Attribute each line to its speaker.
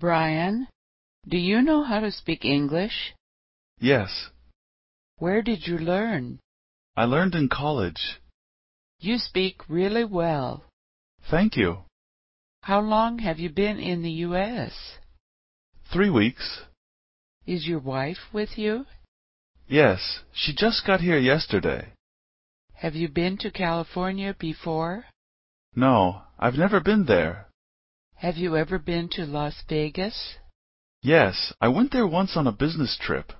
Speaker 1: Brian, do you know how to speak English?
Speaker 2: Yes.
Speaker 1: Where did you learn?
Speaker 2: I learned in college.
Speaker 1: You speak really well.
Speaker 2: Thank you.
Speaker 1: How long have you been in the U.S.?
Speaker 2: Three weeks.
Speaker 1: Is your wife with you?
Speaker 2: Yes, she just got here yesterday.
Speaker 1: Have you been to California before?
Speaker 2: No, I've never been there.
Speaker 1: Have you ever been to Las Vegas?
Speaker 2: Yes, I went there once on a business trip.